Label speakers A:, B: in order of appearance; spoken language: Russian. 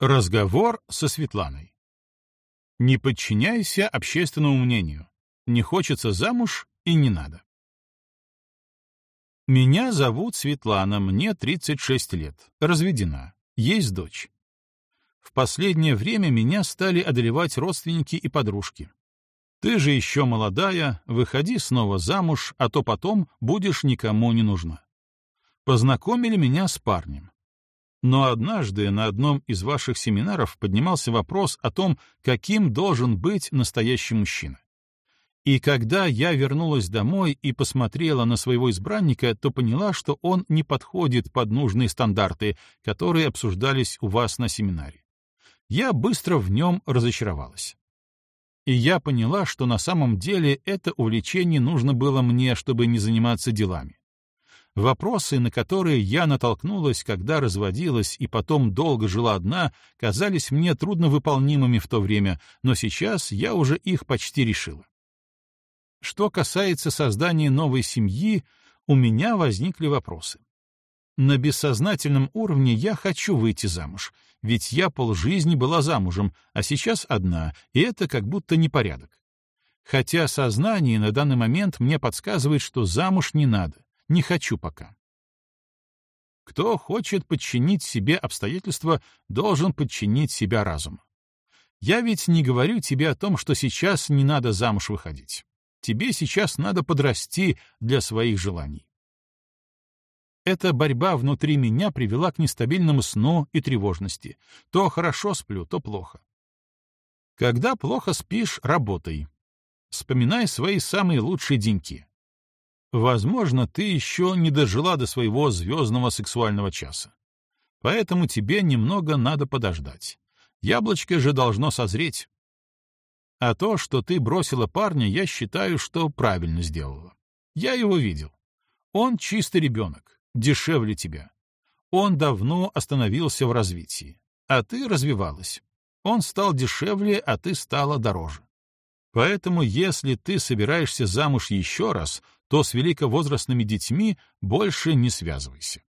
A: Разговор со Светланой. Не подчиняйся общественному мнению. Не хочется замуж и не надо. Меня зовут Светлана, мне 36 лет, разведена, есть дочь. В последнее время меня стали одолевать родственники и подружки. Ты же еще молодая, выходи снова замуж, а то потом будешь никому не нужна. Познакомили меня с парнем. Но однажды на одном из ваших семинаров поднимался вопрос о том, каким должен быть настоящий мужчина. И когда я вернулась домой и посмотрела на своего избранника, то поняла, что он не подходит под нужные стандарты, которые обсуждались у вас на семинаре. Я быстро в нем разочаровалась. И я поняла, что на самом деле это увлечение нужно было мне, чтобы не заниматься делами. Вопросы, на которые я натолкнулась, когда разводилась и потом долго жила одна, казались мне трудновыполнимыми в то время, но сейчас я уже их почти решила. Что касается создания новой семьи, у меня возникли вопросы. На бессознательном уровне я хочу выйти замуж, ведь я полжизни была замужем, а сейчас одна, и это как будто непорядок. Хотя сознание на данный момент мне подсказывает, что замуж не надо, не хочу пока. Кто хочет подчинить себе обстоятельства, должен подчинить себя разуму. Я ведь не говорю тебе о том, что сейчас не надо замуж выходить. Тебе сейчас надо подрасти для своих желаний. Эта борьба внутри меня привела к нестабильному сну и тревожности. То хорошо сплю, то плохо. Когда плохо спишь, работай. Вспоминай свои самые лучшие деньки. Возможно, ты еще не дожила до своего звездного сексуального часа. Поэтому тебе немного надо подождать. Яблочко же должно созреть. А то, что ты бросила парня, я считаю, что правильно сделала. Я его видел. Он чистый ребенок, дешевле тебя. Он давно остановился в развитии, а ты развивалась. Он стал дешевле, а ты стала дороже. Поэтому, если ты собираешься замуж еще раз, то с великовозрастными детьми больше не связывайся.